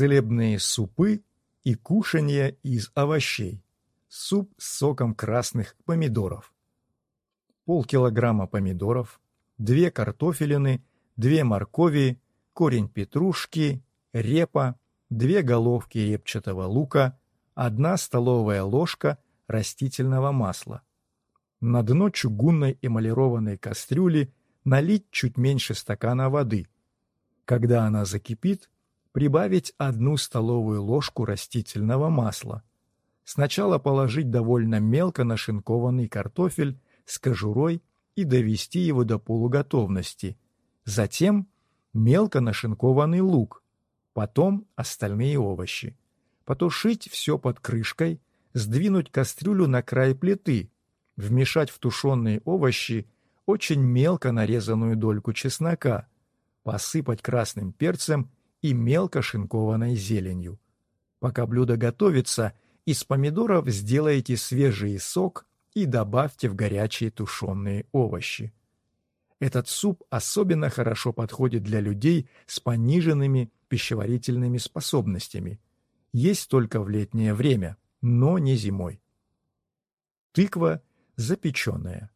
Целебные супы и кушанья из овощей. Суп с соком красных помидоров. Полкилограмма помидоров, две картофелины, две моркови, корень петрушки, репа, две головки репчатого лука, одна столовая ложка растительного масла. На дно чугунной эмалированной кастрюли налить чуть меньше стакана воды. Когда она закипит, прибавить одну столовую ложку растительного масла. Сначала положить довольно мелко нашинкованный картофель с кожурой и довести его до полуготовности. Затем мелко нашинкованный лук, потом остальные овощи. Потушить все под крышкой, сдвинуть кастрюлю на край плиты, вмешать в тушеные овощи очень мелко нарезанную дольку чеснока, посыпать красным перцем и мелко шинкованной зеленью. Пока блюдо готовится, из помидоров сделайте свежий сок и добавьте в горячие тушеные овощи. Этот суп особенно хорошо подходит для людей с пониженными пищеварительными способностями. Есть только в летнее время, но не зимой. Тыква запеченная.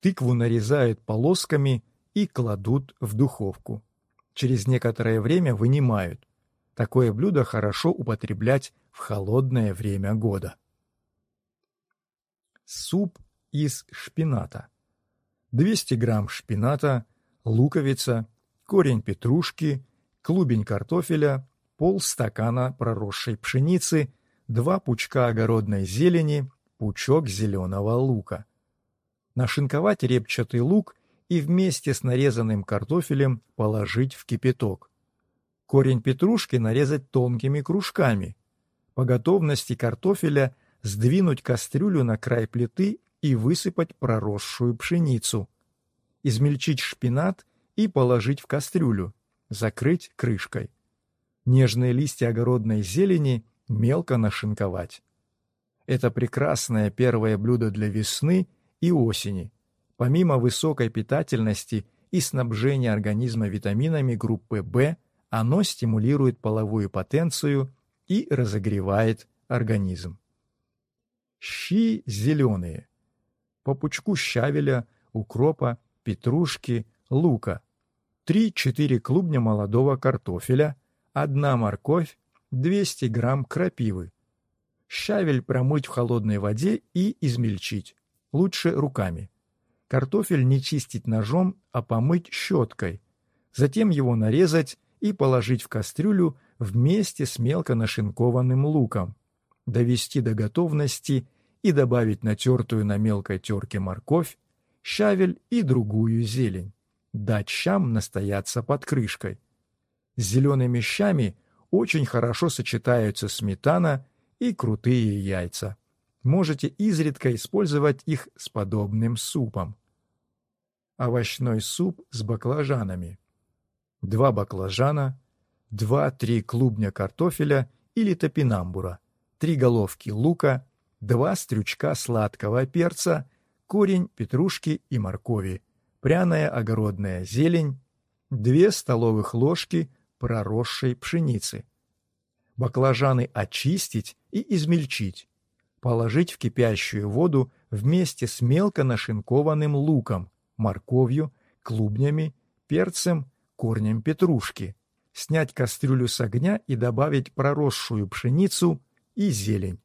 Тыкву нарезают полосками и кладут в духовку через некоторое время вынимают. Такое блюдо хорошо употреблять в холодное время года. Суп из шпината. 200 грамм шпината, луковица, корень петрушки, клубень картофеля, полстакана проросшей пшеницы, два пучка огородной зелени, пучок зеленого лука. Нашинковать репчатый лук и вместе с нарезанным картофелем положить в кипяток. Корень петрушки нарезать тонкими кружками. По готовности картофеля сдвинуть кастрюлю на край плиты и высыпать проросшую пшеницу. Измельчить шпинат и положить в кастрюлю, закрыть крышкой. Нежные листья огородной зелени мелко нашинковать. Это прекрасное первое блюдо для весны и осени – Помимо высокой питательности и снабжения организма витаминами группы В, оно стимулирует половую потенцию и разогревает организм. Щи зеленые. По пучку щавеля, укропа, петрушки, лука. 3-4 клубня молодого картофеля, одна морковь, 200 грамм крапивы. Щавель промыть в холодной воде и измельчить, лучше руками. Картофель не чистить ножом, а помыть щеткой. Затем его нарезать и положить в кастрюлю вместе с мелко нашинкованным луком. Довести до готовности и добавить натертую на мелкой терке морковь, щавель и другую зелень. Дать щам настояться под крышкой. С зелеными щами очень хорошо сочетаются сметана и крутые яйца. Можете изредка использовать их с подобным супом овощной суп с баклажанами. Два баклажана, два-три клубня картофеля или топинамбура, три головки лука, два стрючка сладкого перца, корень петрушки и моркови, пряная огородная зелень, две столовых ложки проросшей пшеницы. Баклажаны очистить и измельчить, положить в кипящую воду вместе с мелко нашинкованным луком, морковью, клубнями, перцем, корнем петрушки, снять кастрюлю с огня и добавить проросшую пшеницу и зелень,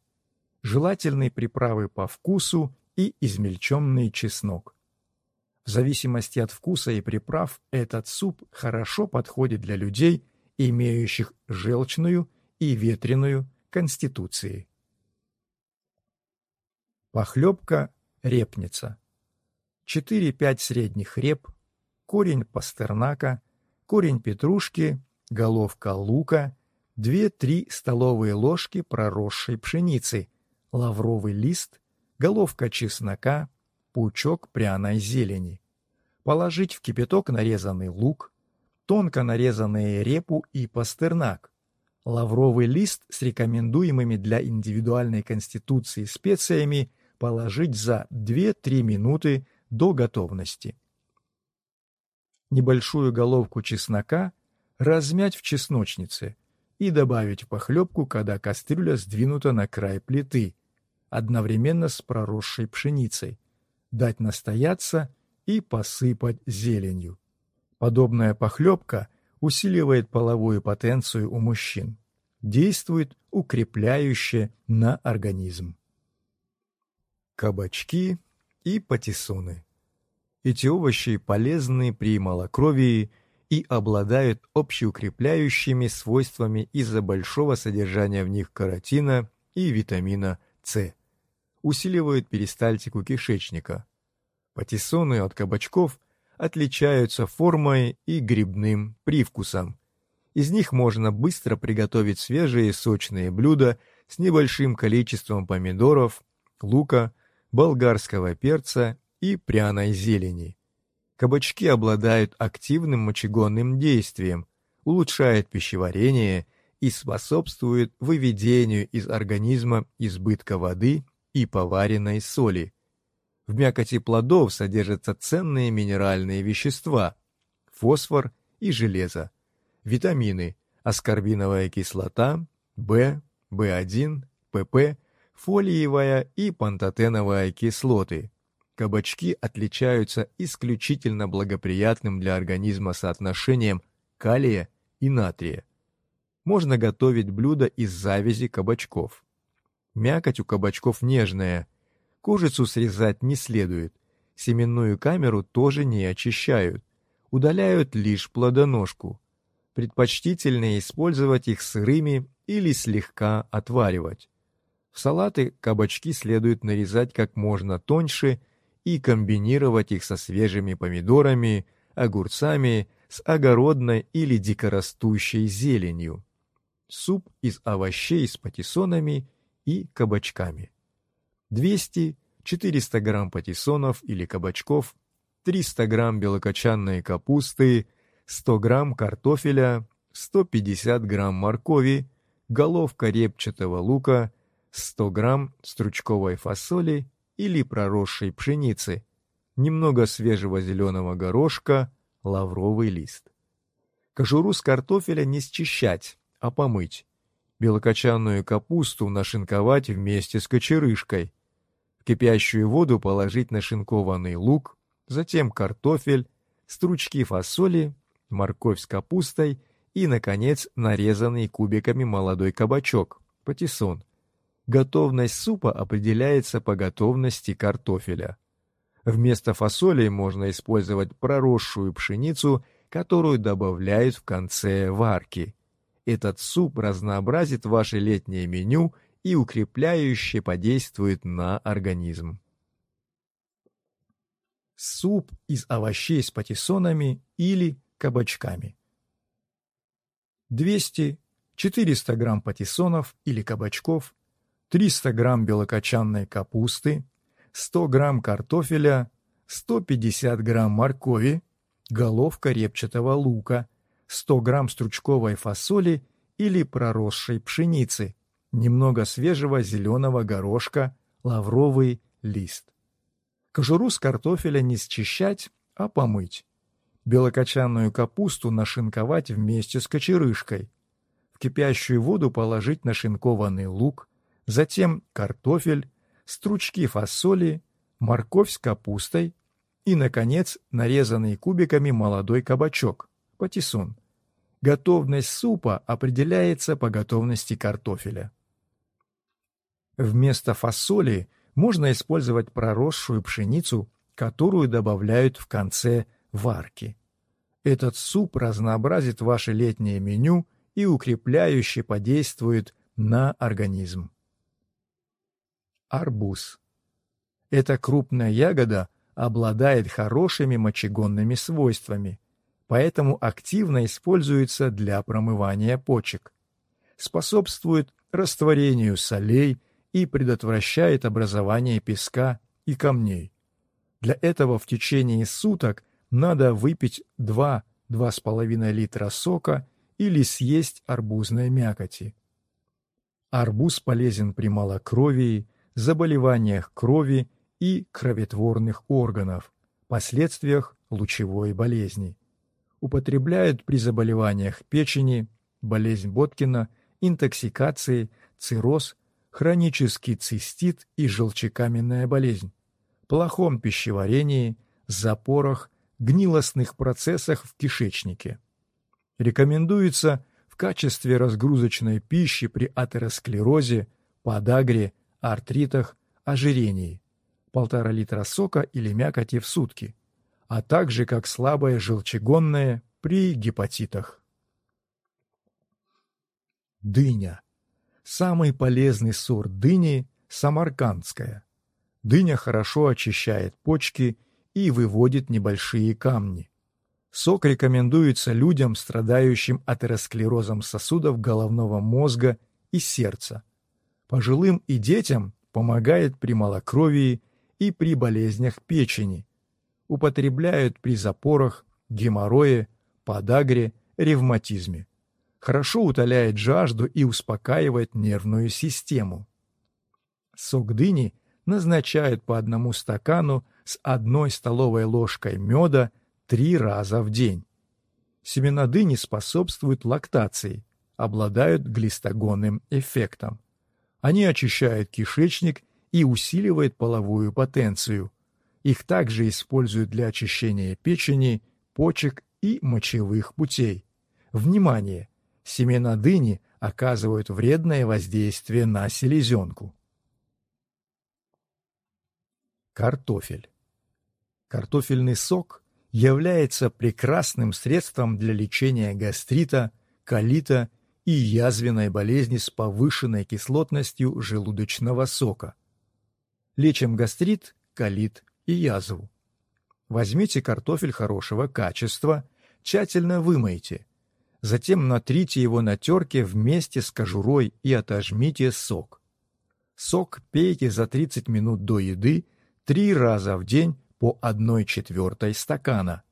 желательные приправы по вкусу и измельченный чеснок. В зависимости от вкуса и приправ этот суп хорошо подходит для людей, имеющих желчную и ветреную конституции. Похлебка репница 4-5 средних реп, корень пастернака, корень петрушки, головка лука, 2-3 столовые ложки проросшей пшеницы, лавровый лист, головка чеснока, пучок пряной зелени. Положить в кипяток нарезанный лук, тонко нарезанные репу и пастернак, лавровый лист с рекомендуемыми для индивидуальной конституции специями положить за 2-3 минуты до готовности. Небольшую головку чеснока размять в чесночнице, и добавить в похлебку, когда кастрюля сдвинута на край плиты, одновременно с проросшей пшеницей, дать настояться и посыпать зеленью. Подобная похлебка усиливает половую потенцию у мужчин, действует укрепляюще на организм. Кабачки и патиссоны. Эти овощи полезны при малокровии и обладают общеукрепляющими свойствами из-за большого содержания в них каротина и витамина С. Усиливают перистальтику кишечника. Патиссоны от кабачков отличаются формой и грибным привкусом. Из них можно быстро приготовить свежие сочные блюда с небольшим количеством помидоров, лука, болгарского перца и пряной зелени. Кабачки обладают активным мочегонным действием, улучшают пищеварение и способствуют выведению из организма избытка воды и поваренной соли. В мякоти плодов содержатся ценные минеральные вещества – фосфор и железо, витамины, аскорбиновая кислота, В, В1, ПП, фолиевая и пантотеновая кислоты – Кабачки отличаются исключительно благоприятным для организма соотношением калия и натрия. Можно готовить блюда из завязи кабачков. Мякоть у кабачков нежная. Кожицу срезать не следует. Семенную камеру тоже не очищают. Удаляют лишь плодоножку. Предпочтительнее использовать их сырыми или слегка отваривать. Салаты кабачки следует нарезать как можно тоньше и комбинировать их со свежими помидорами, огурцами, с огородной или дикорастущей зеленью. Суп из овощей с патиссонами и кабачками. 200-400 грамм патиссонов или кабачков, 300 грамм белокочанной капусты, 100 грамм картофеля, 150 грамм моркови, головка репчатого лука, 100 грамм стручковой фасоли или проросшей пшеницы, немного свежего зеленого горошка, лавровый лист. Кожуру с картофеля не счищать, а помыть. Белокочанную капусту нашинковать вместе с кочерышкой. В кипящую воду положить нашинкованный лук, затем картофель, стручки фасоли, морковь с капустой и, наконец, нарезанный кубиками молодой кабачок, патиссон. Готовность супа определяется по готовности картофеля. Вместо фасоли можно использовать проросшую пшеницу, которую добавляют в конце варки. Этот суп разнообразит ваше летнее меню и укрепляюще подействует на организм. Суп из овощей с патиссонами или кабачками. 200-400 грамм патиссонов или кабачков 300 грамм белокочанной капусты, 100 грамм картофеля, 150 грамм моркови, головка репчатого лука, 100 грамм стручковой фасоли или проросшей пшеницы, немного свежего зеленого горошка, лавровый лист. Кожуру с картофеля не счищать, а помыть. Белокочанную капусту нашинковать вместе с кочерышкой. В кипящую воду положить нашинкованный лук, затем картофель, стручки фасоли, морковь с капустой и, наконец, нарезанный кубиками молодой кабачок, патиссон. Готовность супа определяется по готовности картофеля. Вместо фасоли можно использовать проросшую пшеницу, которую добавляют в конце варки. Этот суп разнообразит ваше летнее меню и укрепляюще подействует на организм. Арбуз. Эта крупная ягода обладает хорошими мочегонными свойствами, поэтому активно используется для промывания почек. Способствует растворению солей и предотвращает образование песка и камней. Для этого в течение суток надо выпить 2-2,5 литра сока или съесть арбузной мякоти. Арбуз полезен при малокровии, заболеваниях крови и кроветворных органов, последствиях лучевой болезни. Употребляют при заболеваниях печени, болезнь Боткина, интоксикации, цирроз, хронический цистит и желчекаменная болезнь, плохом пищеварении, запорах, гнилостных процессах в кишечнике. Рекомендуется в качестве разгрузочной пищи при атеросклерозе, подагре, артритах, ожирении, полтора литра сока или мякоти в сутки, а также как слабое желчегонное при гепатитах. Дыня. Самый полезный сорт дыни – самаркандская. Дыня хорошо очищает почки и выводит небольшие камни. Сок рекомендуется людям, страдающим атеросклерозом сосудов головного мозга и сердца. Пожилым и детям помогает при малокровии и при болезнях печени. Употребляют при запорах, геморрое, подагре, ревматизме. Хорошо утоляет жажду и успокаивает нервную систему. Сок дыни назначают по одному стакану с одной столовой ложкой меда три раза в день. Семена дыни способствуют лактации, обладают глистогонным эффектом. Они очищают кишечник и усиливают половую потенцию. Их также используют для очищения печени, почек и мочевых путей. Внимание! Семена дыни оказывают вредное воздействие на селезенку. Картофель. Картофельный сок является прекрасным средством для лечения гастрита, колита и язвенной болезни с повышенной кислотностью желудочного сока. Лечим гастрит, колит и язву. Возьмите картофель хорошего качества, тщательно вымойте. Затем натрите его на терке вместе с кожурой и отожмите сок. Сок пейте за 30 минут до еды три раза в день по 1 четвертой стакана.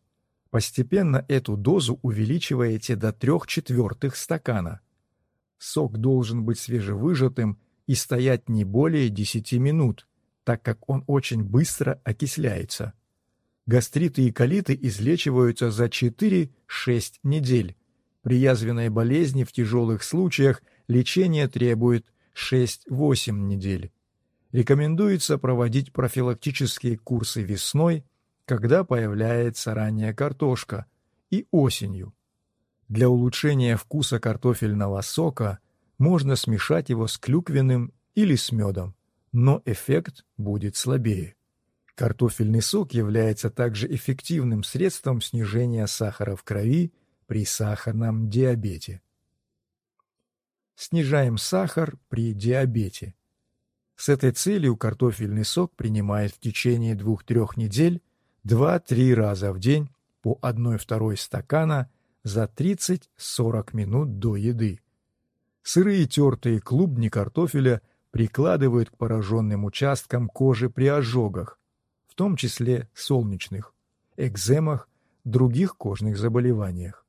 Постепенно эту дозу увеличиваете до 3 четвертых стакана. Сок должен быть свежевыжатым и стоять не более 10 минут, так как он очень быстро окисляется. Гастриты и колиты излечиваются за 4-6 недель. При язвенной болезни в тяжелых случаях лечение требует 6-8 недель. Рекомендуется проводить профилактические курсы весной, когда появляется ранняя картошка, и осенью. Для улучшения вкуса картофельного сока можно смешать его с клюквенным или с медом, но эффект будет слабее. Картофельный сок является также эффективным средством снижения сахара в крови при сахарном диабете. Снижаем сахар при диабете. С этой целью картофельный сок принимает в течение 2-3 недель 2-3 раза в день по 1-2 стакана за 30-40 минут до еды. Сырые тертые клубни картофеля прикладывают к пораженным участкам кожи при ожогах, в том числе солнечных, экземах, других кожных заболеваниях.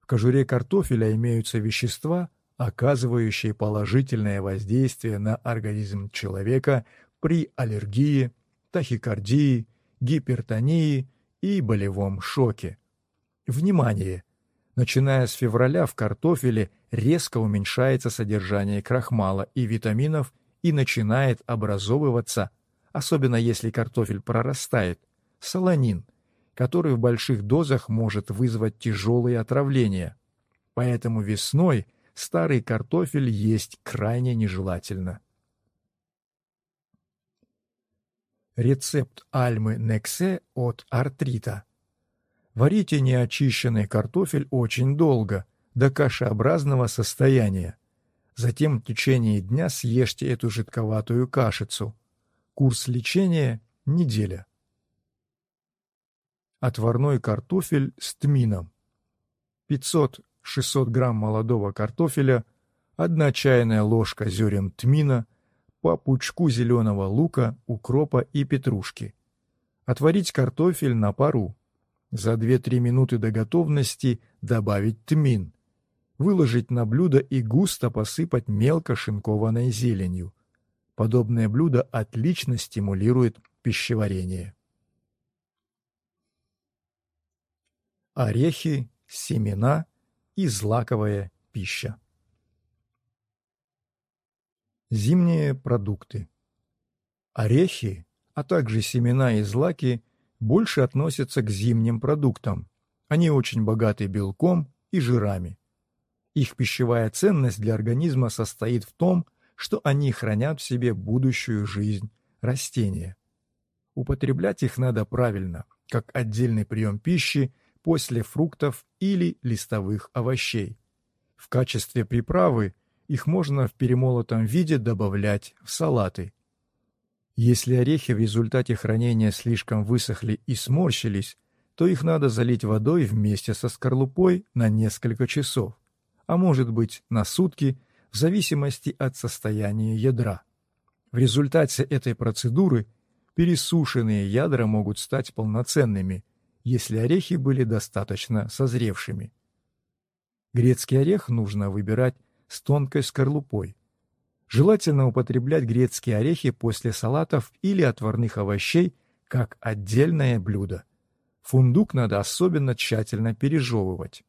В кожуре картофеля имеются вещества, оказывающие положительное воздействие на организм человека при аллергии, тахикардии, гипертонии и болевом шоке. Внимание! Начиная с февраля в картофеле резко уменьшается содержание крахмала и витаминов и начинает образовываться, особенно если картофель прорастает, солонин, который в больших дозах может вызвать тяжелые отравления. Поэтому весной старый картофель есть крайне нежелательно. Рецепт альмы Нексе от артрита. Варите неочищенный картофель очень долго, до кашеобразного состояния. Затем в течение дня съешьте эту жидковатую кашицу. Курс лечения – неделя. Отварной картофель с тмином. 500-600 грамм молодого картофеля, 1 чайная ложка зерен тмина, по пучку зеленого лука, укропа и петрушки. Отварить картофель на пару. За 2-3 минуты до готовности добавить тмин. Выложить на блюдо и густо посыпать мелко шинкованной зеленью. Подобное блюдо отлично стимулирует пищеварение. Орехи, семена и злаковое пища. Зимние продукты. Орехи, а также семена и злаки больше относятся к зимним продуктам. Они очень богаты белком и жирами. Их пищевая ценность для организма состоит в том, что они хранят в себе будущую жизнь растения. Употреблять их надо правильно, как отдельный прием пищи после фруктов или листовых овощей. В качестве приправы их можно в перемолотом виде добавлять в салаты. Если орехи в результате хранения слишком высохли и сморщились, то их надо залить водой вместе со скорлупой на несколько часов, а может быть на сутки, в зависимости от состояния ядра. В результате этой процедуры пересушенные ядра могут стать полноценными, если орехи были достаточно созревшими. Грецкий орех нужно выбирать с тонкой скорлупой. Желательно употреблять грецкие орехи после салатов или отварных овощей как отдельное блюдо. Фундук надо особенно тщательно пережевывать.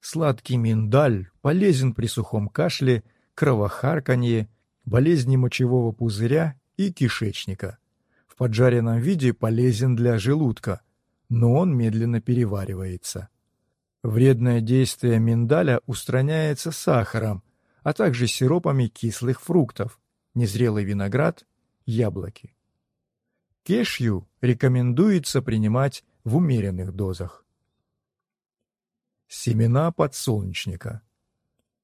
Сладкий миндаль полезен при сухом кашле, кровохарканье, болезни мочевого пузыря и кишечника. В поджаренном виде полезен для желудка, но он медленно переваривается. Вредное действие миндаля устраняется сахаром, а также сиропами кислых фруктов, незрелый виноград, яблоки. Кешью рекомендуется принимать в умеренных дозах. Семена подсолнечника.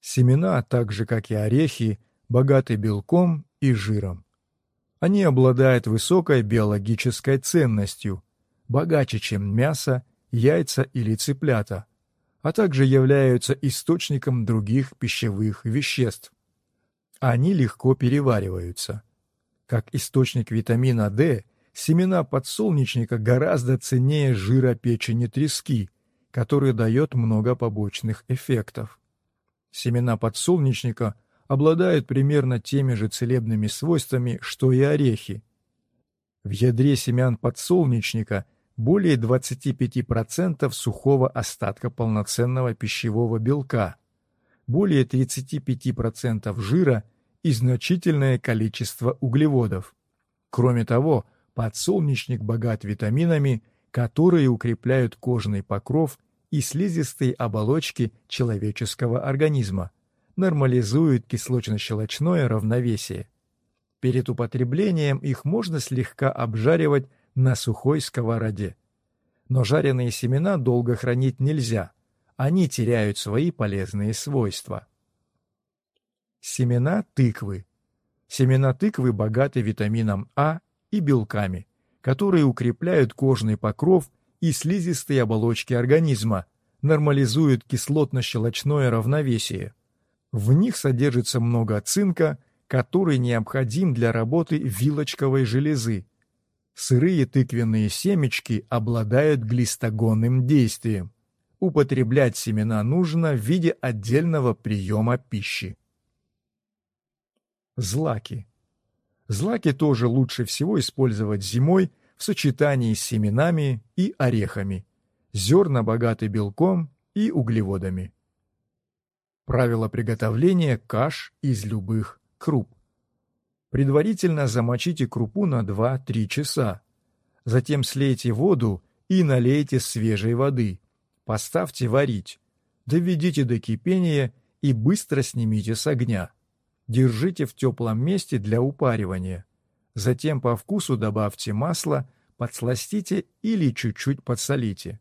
Семена, так же как и орехи, богаты белком и жиром. Они обладают высокой биологической ценностью, богаче, чем мясо, яйца или цыплята – а также являются источником других пищевых веществ. Они легко перевариваются. Как источник витамина D, семена подсолнечника гораздо ценнее жира печени трески, который дает много побочных эффектов. Семена подсолнечника обладают примерно теми же целебными свойствами, что и орехи. В ядре семян подсолнечника более 25% сухого остатка полноценного пищевого белка, более 35% жира и значительное количество углеводов. Кроме того, подсолнечник богат витаминами, которые укрепляют кожный покров и слизистые оболочки человеческого организма, нормализуют кислочно-щелочное равновесие. Перед употреблением их можно слегка обжаривать на сухой сковороде. Но жареные семена долго хранить нельзя, они теряют свои полезные свойства. Семена тыквы. Семена тыквы богаты витамином А и белками, которые укрепляют кожный покров и слизистые оболочки организма, нормализуют кислотно-щелочное равновесие. В них содержится много цинка, который необходим для работы вилочковой железы, Сырые тыквенные семечки обладают глистогонным действием. Употреблять семена нужно в виде отдельного приема пищи. Злаки. Злаки тоже лучше всего использовать зимой в сочетании с семенами и орехами. Зерна богаты белком и углеводами. Правило приготовления каш из любых круп. Предварительно замочите крупу на 2-3 часа. Затем слейте воду и налейте свежей воды. Поставьте варить. Доведите до кипения и быстро снимите с огня. Держите в теплом месте для упаривания. Затем по вкусу добавьте масло, подсластите или чуть-чуть подсолите.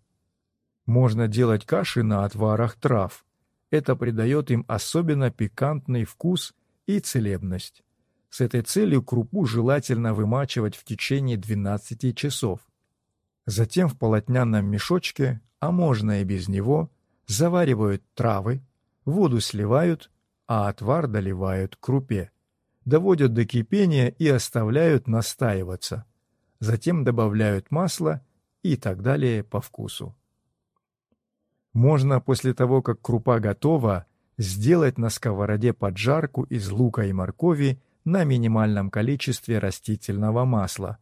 Можно делать каши на отварах трав. Это придает им особенно пикантный вкус и целебность. С этой целью крупу желательно вымачивать в течение 12 часов. Затем в полотняном мешочке, а можно и без него, заваривают травы, воду сливают, а отвар доливают крупе. Доводят до кипения и оставляют настаиваться. Затем добавляют масло и так далее по вкусу. Можно после того, как крупа готова, сделать на сковороде поджарку из лука и моркови на минимальном количестве растительного масла.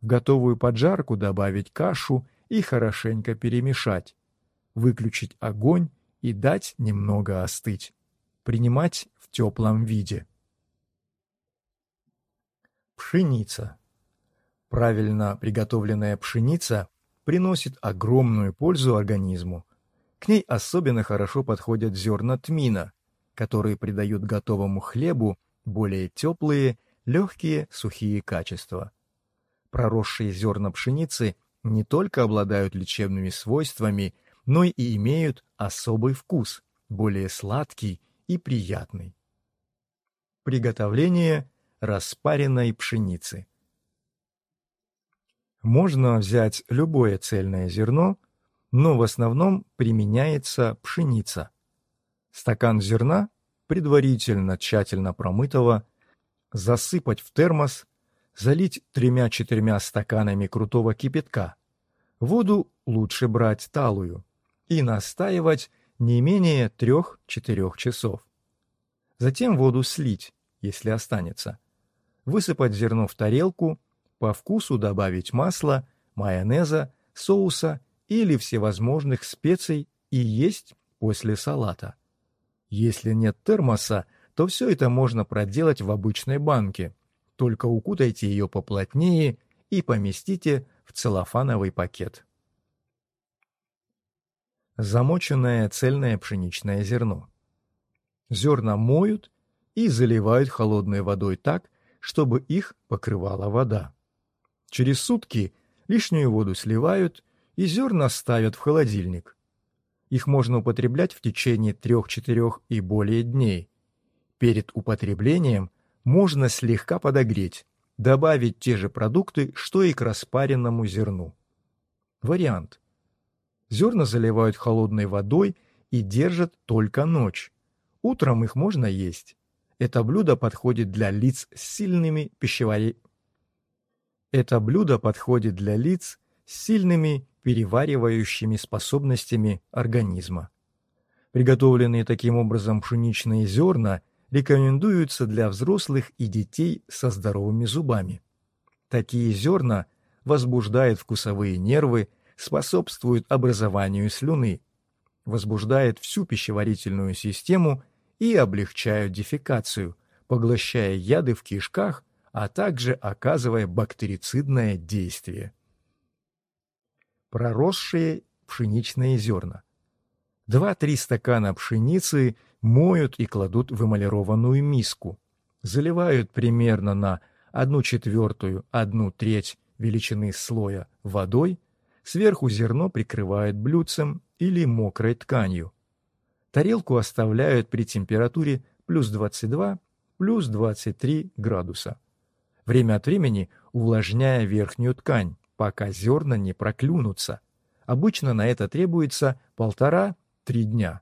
В готовую поджарку добавить кашу и хорошенько перемешать. Выключить огонь и дать немного остыть. принимать в теплом виде. Пшеница. Правильно приготовленная пшеница приносит огромную пользу организму. К ней особенно хорошо подходят зерна тмина, которые придают готовому хлебу более теплые, легкие, сухие качества. Проросшие зерна пшеницы не только обладают лечебными свойствами, но и имеют особый вкус, более сладкий и приятный. Приготовление распаренной пшеницы. Можно взять любое цельное зерно, но в основном применяется пшеница. Стакан зерна, предварительно тщательно промытого, засыпать в термос, залить тремя-четырьмя стаканами крутого кипятка. Воду лучше брать талую и настаивать не менее трех-четырех часов. Затем воду слить, если останется. Высыпать зерно в тарелку, по вкусу добавить масла, майонеза, соуса или всевозможных специй и есть после салата. Если нет термоса, то все это можно проделать в обычной банке, только укутайте ее поплотнее и поместите в целлофановый пакет. Замоченное цельное пшеничное зерно. Зерна моют и заливают холодной водой так, чтобы их покрывала вода. Через сутки лишнюю воду сливают и зерна ставят в холодильник. Их можно употреблять в течение трех-четырех и более дней. Перед употреблением можно слегка подогреть, добавить те же продукты, что и к распаренному зерну. Вариант. Зерна заливают холодной водой и держат только ночь. Утром их можно есть. Это блюдо подходит для лиц с сильными пищеварениями это блюдо подходит для лиц с сильными переваривающими способностями организма. Приготовленные таким образом пшеничные зерна рекомендуются для взрослых и детей со здоровыми зубами. Такие зерна возбуждают вкусовые нервы, способствуют образованию слюны, возбуждают всю пищеварительную систему и облегчают дефекацию, поглощая яды в кишках а также оказывая бактерицидное действие. Проросшие пшеничные зерна. 2-3 стакана пшеницы моют и кладут в эмалированную миску. Заливают примерно на 1 четвертую, 1 треть величины слоя водой, сверху зерно прикрывают блюдцем или мокрой тканью. Тарелку оставляют при температуре плюс 22, плюс 23 градуса время от времени увлажняя верхнюю ткань, пока зерна не проклюнутся. Обычно на это требуется полтора-три дня.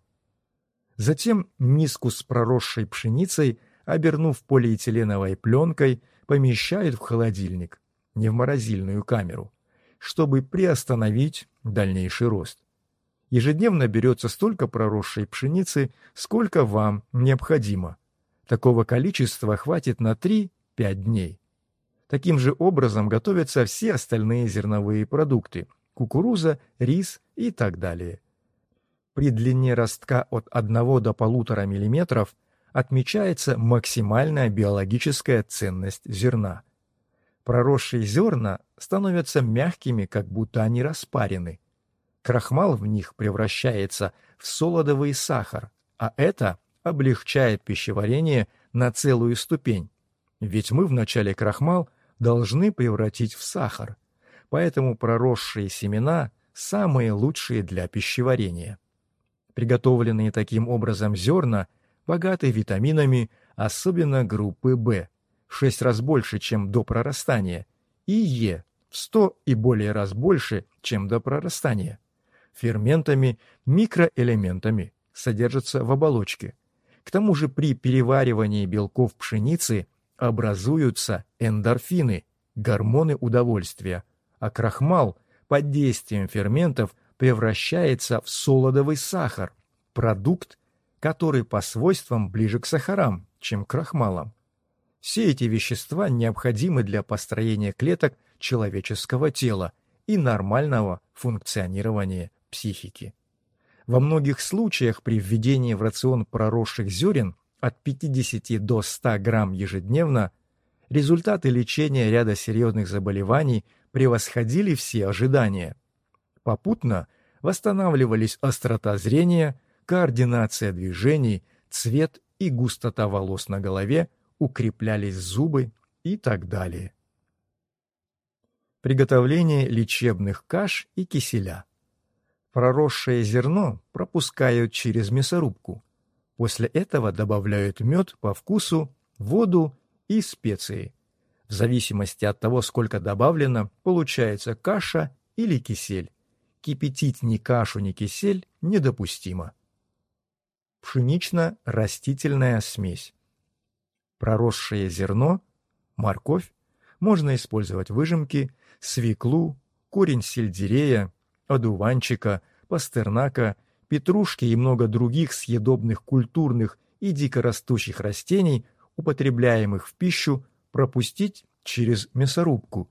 Затем миску с проросшей пшеницей, обернув полиэтиленовой пленкой, помещают в холодильник, не в морозильную камеру, чтобы приостановить дальнейший рост. Ежедневно берется столько проросшей пшеницы, сколько вам необходимо. Такого количества хватит на 3-5 дней. Таким же образом готовятся все остальные зерновые продукты – кукуруза, рис и так далее. При длине ростка от 1 до 1,5 мм отмечается максимальная биологическая ценность зерна. Проросшие зерна становятся мягкими, как будто они распарены. Крахмал в них превращается в солодовый сахар, а это облегчает пищеварение на целую ступень. Ведь мы вначале крахмал должны превратить в сахар, поэтому проросшие семена самые лучшие для пищеварения. Приготовленные таким образом зерна богаты витаминами, особенно группы В, в 6 раз больше, чем до прорастания, и Е в 100 и более раз больше, чем до прорастания. Ферментами, микроэлементами содержатся в оболочке. К тому же при переваривании белков пшеницы образуются эндорфины, гормоны удовольствия, а крахмал под действием ферментов превращается в солодовый сахар, продукт, который по свойствам ближе к сахарам, чем к крахмалам. Все эти вещества необходимы для построения клеток человеческого тела и нормального функционирования психики. Во многих случаях при введении в рацион проросших зерен от 50 до 100 грамм ежедневно результаты лечения ряда серьезных заболеваний превосходили все ожидания. Попутно восстанавливались острота зрения, координация движений, цвет и густота волос на голове, укреплялись зубы и так далее. Приготовление лечебных каш и киселя. Проросшее зерно пропускают через мясорубку. После этого добавляют мед по вкусу, воду и специи. В зависимости от того, сколько добавлено, получается каша или кисель. Кипятить ни кашу, ни кисель недопустимо. Пшенично-растительная смесь. Проросшее зерно, морковь, можно использовать выжимки, свеклу, корень сельдерея, одуванчика, пастернака, петрушки и много других съедобных культурных и дикорастущих растений, употребляемых в пищу, пропустить через мясорубку.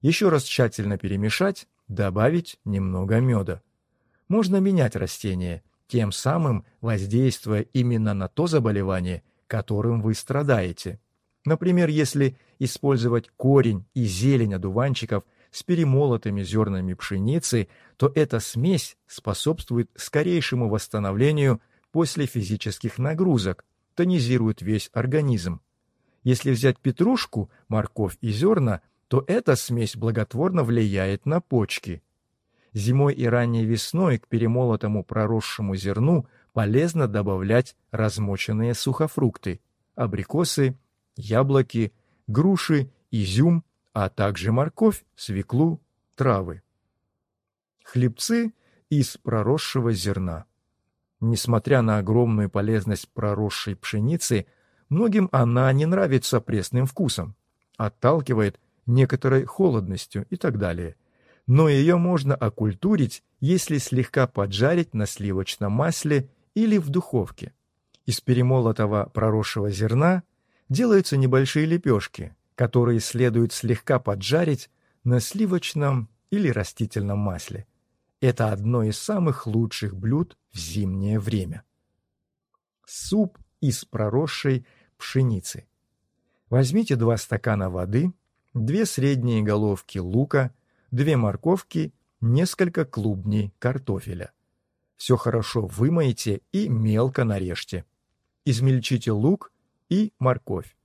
Еще раз тщательно перемешать, добавить немного меда. Можно менять растения, тем самым воздействуя именно на то заболевание, которым вы страдаете. Например, если использовать корень и зелень одуванчиков с перемолотыми зернами пшеницы, то эта смесь способствует скорейшему восстановлению после физических нагрузок, тонизирует весь организм. Если взять петрушку, морковь и зерна, то эта смесь благотворно влияет на почки. Зимой и ранней весной к перемолотому проросшему зерну полезно добавлять размоченные сухофрукты, абрикосы, яблоки, груши, изюм, а также морковь, свеклу, травы. Хлебцы из проросшего зерна. Несмотря на огромную полезность проросшей пшеницы, многим она не нравится пресным вкусом, отталкивает некоторой холодностью и так далее. Но ее можно окультурить, если слегка поджарить на сливочном масле или в духовке. Из перемолотого проросшего зерна делаются небольшие лепешки, которые следует слегка поджарить на сливочном или растительном масле. Это одно из самых лучших блюд в зимнее время. Суп из проросшей пшеницы. Возьмите два стакана воды, две средние головки лука, две морковки, несколько клубней картофеля. Все хорошо вымойте и мелко нарежьте. Измельчите лук и морковь.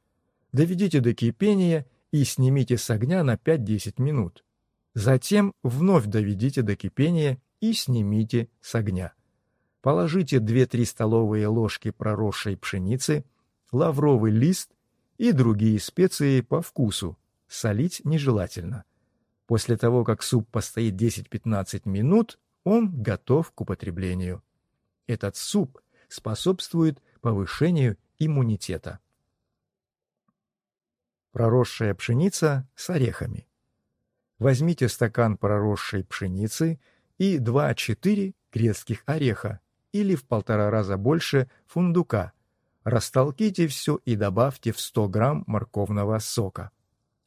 Доведите до кипения и снимите с огня на 5-10 минут. Затем вновь доведите до кипения и снимите с огня. Положите 2-3 столовые ложки проросшей пшеницы, лавровый лист и другие специи по вкусу. Солить нежелательно. После того, как суп постоит 10-15 минут, он готов к употреблению. Этот суп способствует повышению иммунитета. Проросшая пшеница с орехами. Возьмите стакан проросшей пшеницы и 2-4 грецких ореха или в полтора раза больше фундука. Растолките все и добавьте в 100 грамм морковного сока.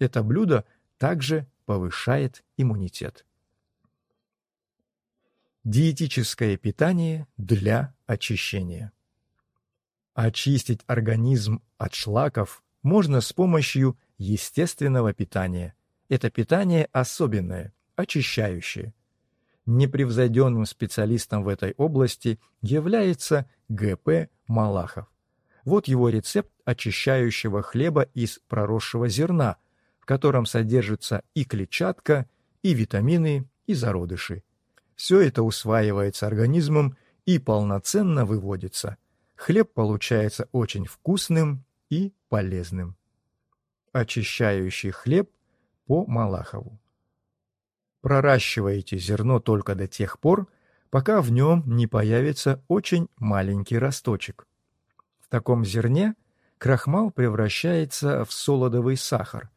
Это блюдо также повышает иммунитет. Диетическое питание для очищения. Очистить организм от шлаков можно с помощью естественного питания. Это питание особенное, очищающее. Непревзойденным специалистом в этой области является Г.П. Малахов. Вот его рецепт очищающего хлеба из проросшего зерна, в котором содержится и клетчатка, и витамины, и зародыши. Все это усваивается организмом и полноценно выводится. Хлеб получается очень вкусным и полезным. Очищающий хлеб по Малахову. Проращивайте зерно только до тех пор, пока в нем не появится очень маленький росточек. В таком зерне крахмал превращается в солодовый сахар.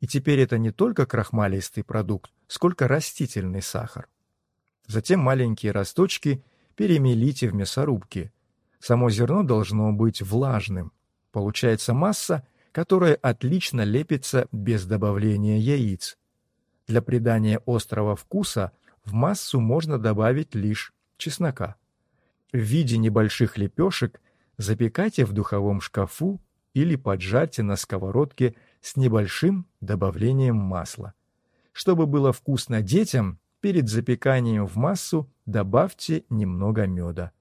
И теперь это не только крахмалистый продукт, сколько растительный сахар. Затем маленькие росточки перемелите в мясорубке. Само зерно должно быть влажным. Получается масса, которая отлично лепится без добавления яиц. Для придания острого вкуса в массу можно добавить лишь чеснока. в виде небольших лепешек запекайте в духовом шкафу или поджарьте на сковородке с небольшим добавлением масла. Чтобы было вкусно детям, перед запеканием в массу добавьте немного меда.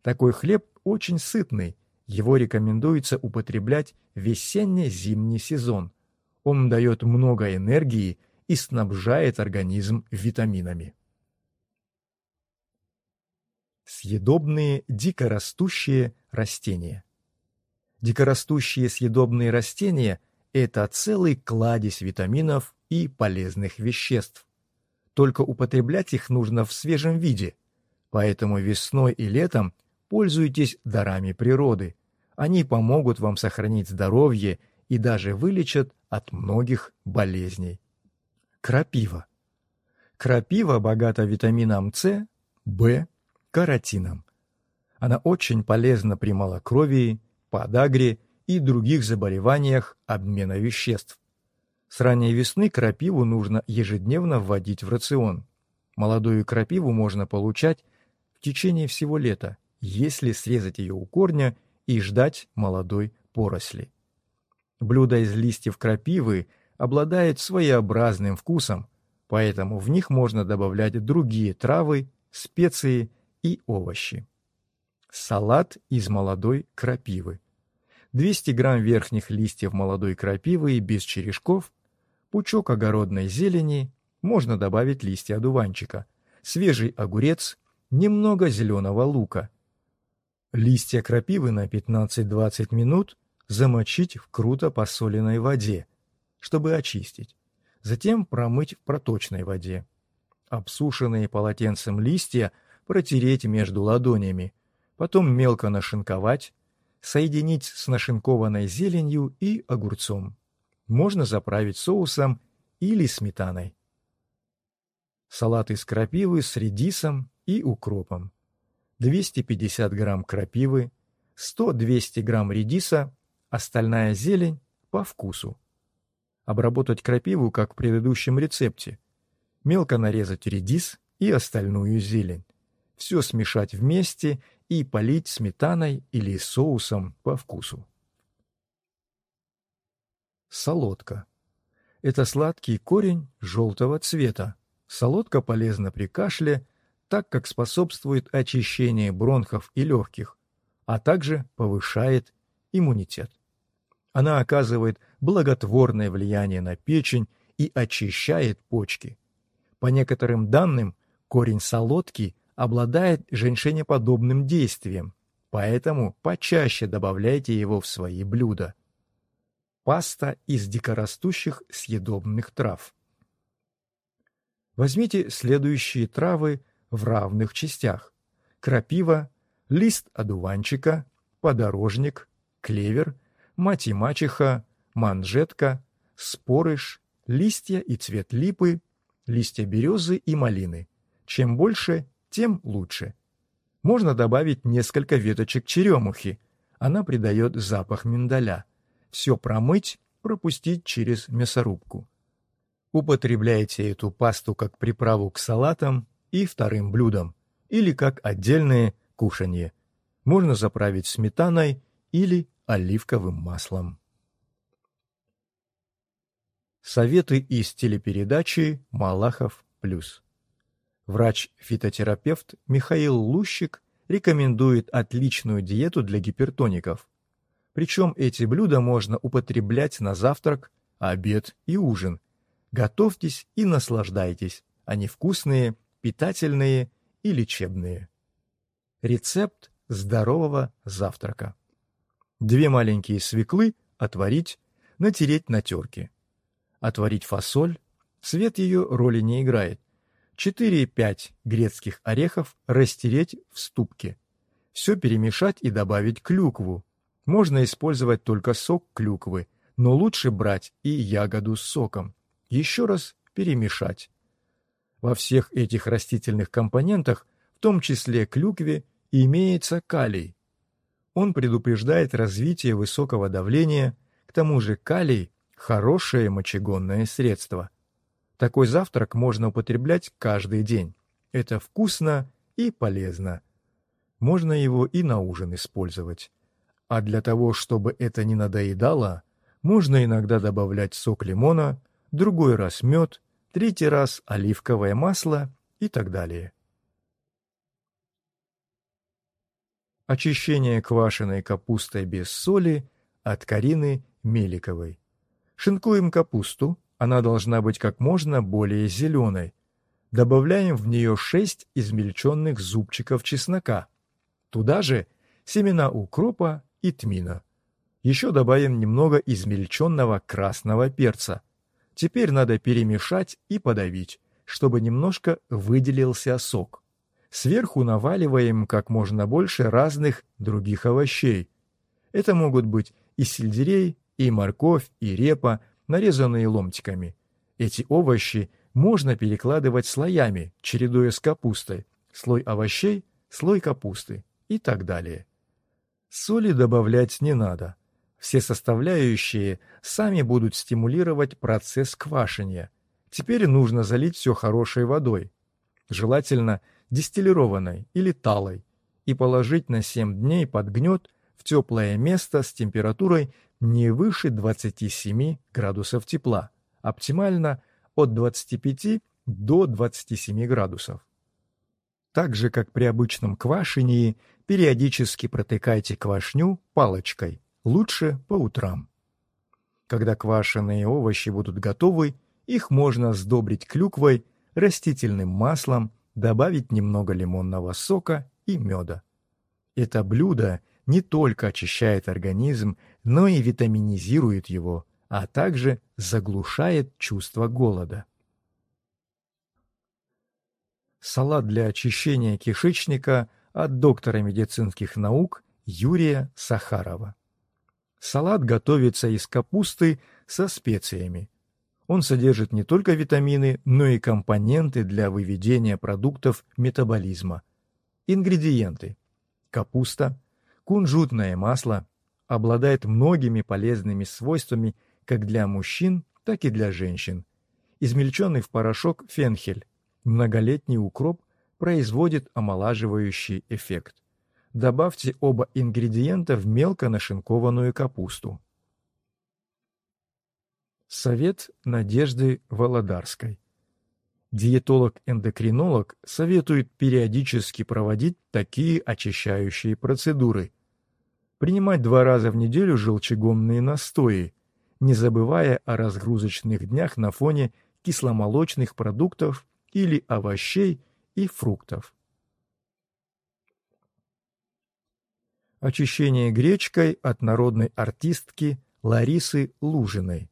Такой хлеб очень сытный, его рекомендуется употреблять весенне-зимний сезон. Он дает много энергии и снабжает организм витаминами. Съедобные дикорастущие растения. Дикорастущие съедобные растения – это целый кладезь витаминов и полезных веществ. Только употреблять их нужно в свежем виде, поэтому весной и летом пользуйтесь дарами природы. Они помогут вам сохранить здоровье и даже вылечат от многих болезней. Крапива. Крапива богата витамином С, В, каротином. Она очень полезна при малокровии, подагре и других заболеваниях обмена веществ. С ранней весны крапиву нужно ежедневно вводить в рацион. Молодую крапиву можно получать в течение всего лета, если срезать ее у корня и ждать молодой поросли. Блюдо из листьев крапивы обладает своеобразным вкусом, поэтому в них можно добавлять другие травы, специи и овощи. Салат из молодой крапивы. 200 грамм верхних листьев молодой крапивы без черешков, пучок огородной зелени, можно добавить листья одуванчика, свежий огурец, немного зеленого лука. Листья крапивы на 15-20 минут замочить в круто посоленной воде, чтобы очистить. Затем промыть в проточной воде. Обсушенные полотенцем листья протереть между ладонями, потом мелко нашинковать, соединить с нашинкованной зеленью и огурцом. Можно заправить соусом или сметаной. Салат из крапивы с редисом и укропом. 250 грамм крапивы, 100-200 грамм редиса, остальная зелень по вкусу. Обработать крапиву, как в предыдущем рецепте. Мелко нарезать редис и остальную зелень. Все смешать вместе и полить сметаной или соусом по вкусу. Солодка. Это сладкий корень желтого цвета. Солодка полезна при кашле, так как способствует очищению бронхов и легких, а также повышает иммунитет. Она оказывает благотворное влияние на печень и очищает почки. По некоторым данным, корень солодки обладает женьшенеподобным действием, поэтому почаще добавляйте его в свои блюда. Паста из дикорастущих съедобных трав. Возьмите следующие травы в равных частях. Крапива, лист одуванчика, подорожник, клевер, мать и мачеха, манжетка, спорыш, листья и цвет липы, листья березы и малины. Чем больше, тем лучше. Можно добавить несколько веточек черемухи. Она придает запах миндаля. Все промыть, пропустить через мясорубку. Употребляйте эту пасту как приправу к салатам и вторым блюдам, или как отдельное кушанье. Можно заправить сметаной или оливковым маслом. Советы из телепередачи «Малахов плюс». Врач-фитотерапевт Михаил Лущик рекомендует отличную диету для гипертоников. Причем эти блюда можно употреблять на завтрак, обед и ужин. Готовьтесь и наслаждайтесь. Они вкусные, питательные и лечебные. Рецепт здорового завтрака. Две маленькие свеклы отварить, натереть на терке. Отварить фасоль, цвет ее роли не играет. 4-5 грецких орехов растереть в ступке. Все перемешать и добавить клюкву. Можно использовать только сок клюквы, но лучше брать и ягоду с соком. Еще раз перемешать. Во всех этих растительных компонентах, в том числе клюкве, имеется калий. Он предупреждает развитие высокого давления, к тому же калий – хорошее мочегонное средство. Такой завтрак можно употреблять каждый день. Это вкусно и полезно. Можно его и на ужин использовать. А для того, чтобы это не надоедало, можно иногда добавлять сок лимона, другой раз мед, третий раз оливковое масло и так далее. Очищение квашеной капустой без соли от Карины Меликовой. Шинкуем капусту, она должна быть как можно более зеленой. Добавляем в нее 6 измельченных зубчиков чеснока. Туда же семена укропа и тмина. Еще добавим немного измельченного красного перца. Теперь надо перемешать и подавить, чтобы немножко выделился сок. Сверху наваливаем как можно больше разных других овощей. Это могут быть и сельдерей, и морковь, и репа, нарезанные ломтиками. Эти овощи можно перекладывать слоями, чередуя с капустой. Слой овощей, слой капусты и так далее. Соли добавлять не надо. Все составляющие сами будут стимулировать процесс квашения. Теперь нужно залить все хорошей водой. Желательно – дистиллированной или талой, и положить на 7 дней под гнет в теплое место с температурой не выше 27 градусов тепла, оптимально от 25 до 27 градусов. Так же, как при обычном квашении, периодически протыкайте квашню палочкой, лучше по утрам. Когда квашеные овощи будут готовы, их можно сдобрить клюквой, растительным маслом добавить немного лимонного сока и меда. Это блюдо не только очищает организм, но и витаминизирует его, а также заглушает чувство голода. Салат для очищения кишечника от доктора медицинских наук Юрия Сахарова. Салат готовится из капусты со специями, он содержит не только витамины, но и компоненты для выведения продуктов метаболизма. Ингредиенты. Капуста, кунжутное масло обладает многими полезными свойствами как для мужчин, так и для женщин. Измельченный в порошок фенхель, многолетний укроп производит омолаживающий эффект. Добавьте оба ингредиента в мелко нашинкованную капусту. Совет Надежды Володарской. Диетолог-эндокринолог советует периодически проводить такие очищающие процедуры. Принимать два раза в неделю желчегонные настои, не забывая о разгрузочных днях на фоне кисломолочных продуктов или овощей и фруктов. Очищение гречкой от народной артистки Ларисы Лужиной.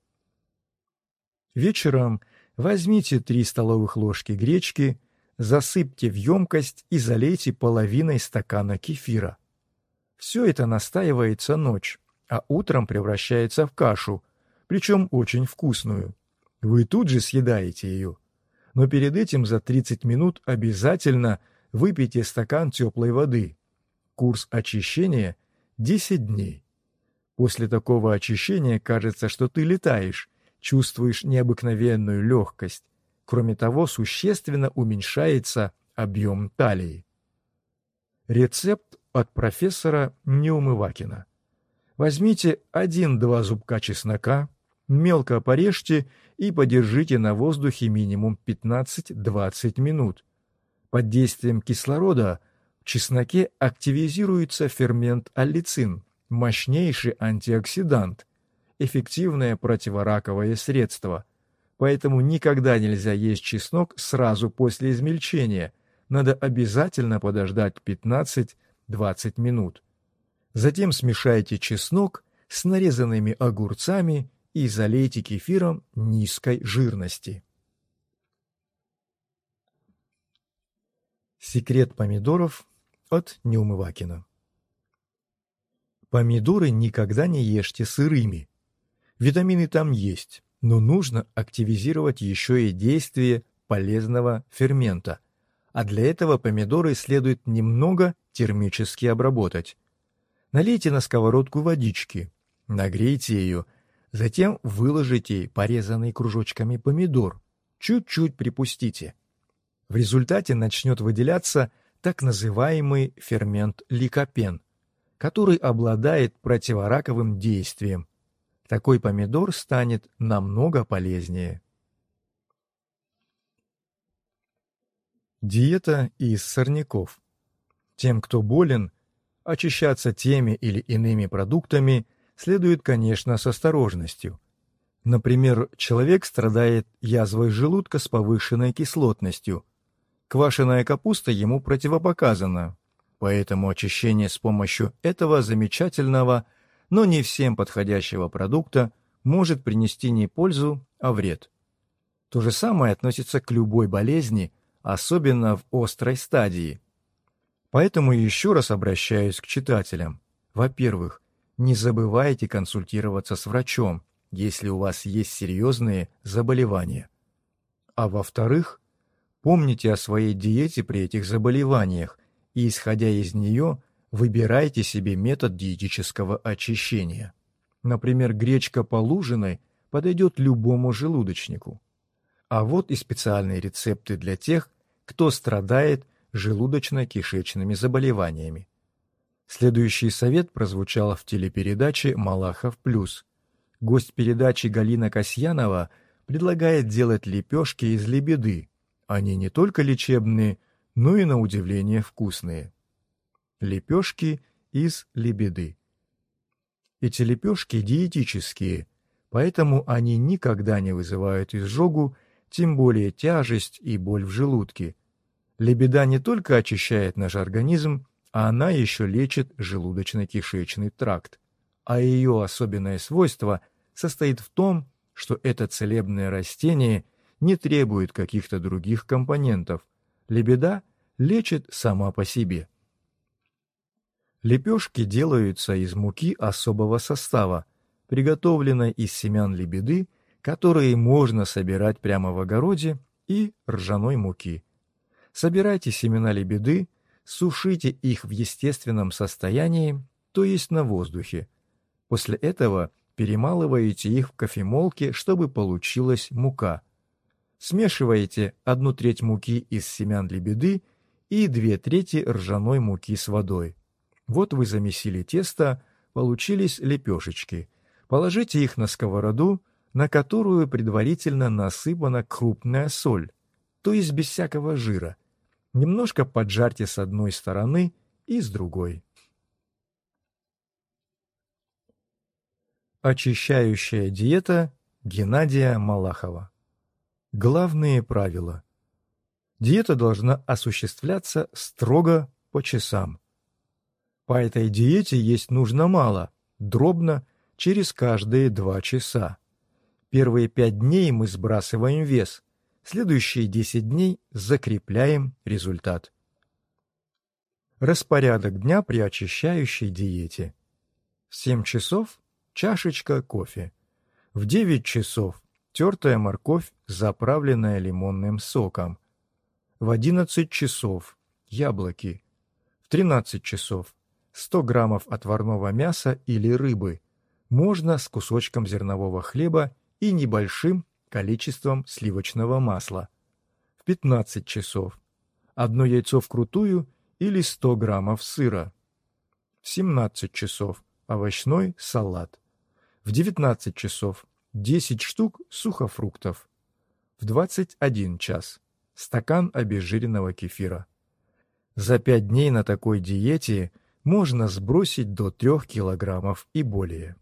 Вечером возьмите 3 столовых ложки гречки, засыпьте в емкость и залейте половиной стакана кефира. Все это настаивается ночь, а утром превращается в кашу, причем очень вкусную. Вы тут же съедаете ее. Но перед этим за 30 минут обязательно выпейте стакан теплой воды. Курс очищения – 10 дней. После такого очищения кажется, что ты летаешь, чувствуешь необыкновенную легкость. Кроме того, существенно уменьшается объем талии. Рецепт от профессора Неумывакина. Возьмите один-два зубка чеснока, мелко порежьте и подержите на воздухе минимум 15-20 минут. Под действием кислорода чесноке активизируется фермент аллицин, мощнейший антиоксидант – эффективное противораковое средство. Поэтому никогда нельзя есть чеснок сразу после измельчения. Надо обязательно подождать 15-20 минут. Затем смешайте чеснок с нарезанными огурцами и залейте кефиром низкой жирности. Секрет помидоров от Неумывакина. Помидоры никогда не ешьте сырыми. Витамины там есть, но нужно активизировать еще и действие полезного фермента. А для этого помидоры следует немного термически обработать. Налейте на сковородку водички, нагрейте ее, затем выложите порезанный кружочками помидор, чуть-чуть припустите. В результате начнет выделяться так называемый фермент ликопен, который обладает противораковым действием. Такой помидор станет намного полезнее. Диета из сорняков. Тем, кто болен, очищаться теми или иными продуктами следует, конечно, с осторожностью. Например, человек страдает язвой желудка с повышенной кислотностью. Квашеная капуста ему противопоказана, поэтому очищение с помощью этого замечательного, но не всем подходящего продукта может принести не пользу, а вред. То же самое относится к любой болезни – особенно в острой стадии. Поэтому еще раз обращаюсь к читателям. Во-первых, не забывайте консультироваться с врачом, если у вас есть серьезные заболевания. А во-вторых, помните о своей диете при этих заболеваниях и, исходя из нее, выбирайте себе метод диетического очищения. Например, гречка полужиной подойдет любому желудочнику. А вот и специальные рецепты для тех, кто страдает желудочно-кишечными заболеваниями. Следующий совет прозвучал в телепередаче «Малахов плюс». Гость передачи Галина Касьянова предлагает делать лепешки из лебеды. Они не только лечебные, но и, на удивление, вкусные. Лепешки из лебеды. Эти лепешки диетические, поэтому они никогда не вызывают изжогу тем более тяжесть и боль в желудке. Лебеда не только очищает наш организм, а она еще лечит желудочно-кишечный тракт. А ее особенное свойство состоит в том, что это целебное растение не требует каких-то других компонентов. Лебеда лечит сама по себе. Лепешки делаются из муки особого состава, приготовленной из семян лебеды которые можно собирать прямо в огороде, и ржаной муки. Собирайте семена лебеды, сушите их в естественном состоянии, то есть на воздухе. После этого перемалываете их в кофемолке, чтобы получилась мука. Смешиваете одну треть муки из семян лебеды и две трети ржаной муки с водой. Вот вы замесили тесто, получились лепешечки. Положите их на сковороду, на которую предварительно насыпана крупная соль, то есть без всякого жира. Немножко поджарьте с одной стороны и с другой. Очищающая диета Геннадия Малахова. Главные правила. Диета должна осуществляться строго по часам. По этой диете есть нужно мало, дробно, через каждые два часа. Первые пять дней мы сбрасываем вес, следующие 10 дней закрепляем результат. Распорядок дня при очищающей диете. В 7 часов чашечка кофе. В 9 часов тертая морковь, заправленная лимонным соком. В 11 часов яблоки. В 13 часов 100 граммов отварного мяса или рыбы. Можно с кусочком зернового хлеба и небольшим количеством сливочного масла. В 15 часов. Одно яйцо вкрутую или 100 граммов сыра. В 17 часов. Овощной салат. В 19 часов. 10 штук сухофруктов. В 21 час. Стакан обезжиренного кефира. За 5 дней на такой диете можно сбросить до 3 килограммов и более.